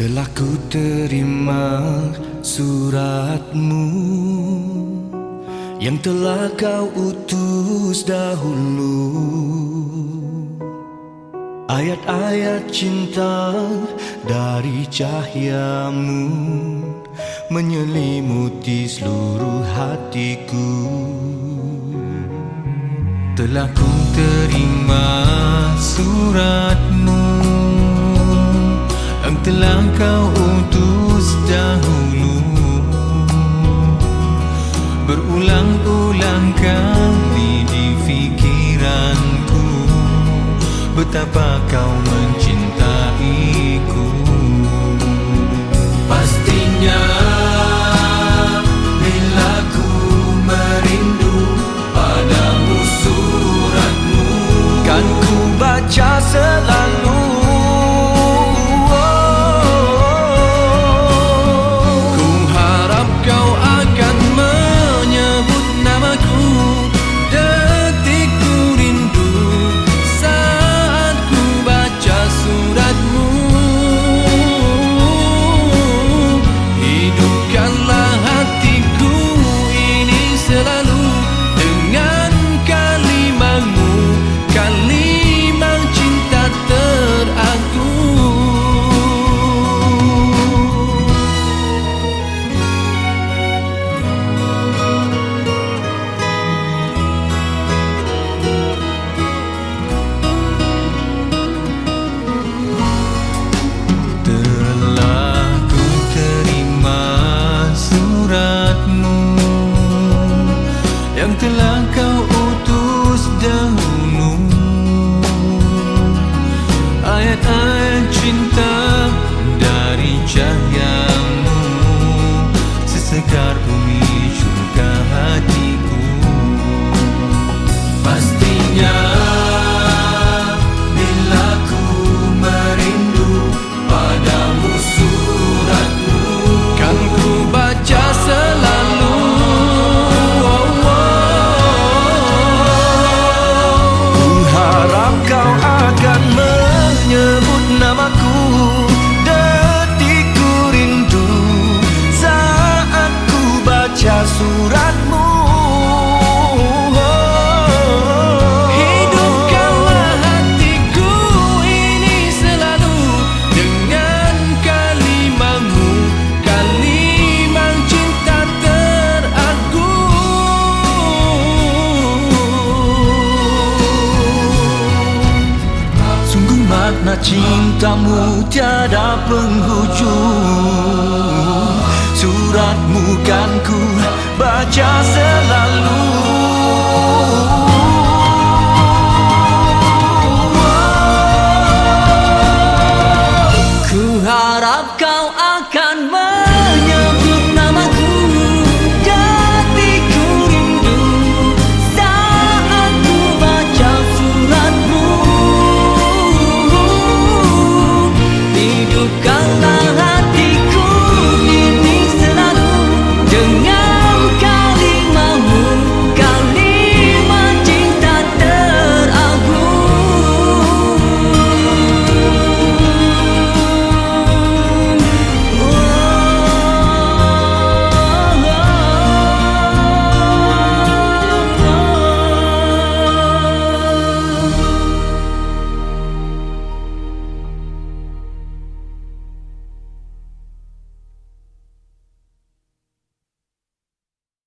Telah ku terima suratmu Yang telah kau utus dahulu. Ayat-ayat cinta dari cahayamu Menyelimuti seluruh hatiku. Telah ku terima suratmu telah kau utus dahulu. Berulang-ulang kali di fikiranku. Betapa kau mencintaiku Yang telah kau utus dahulu. Ayat-ayat cinta dari cahayamu Sesekar bumi syurga hatiku. Pastinya cintamu tiada penghujung. Suratmu kan ku baca selalu. Ku harap kau akan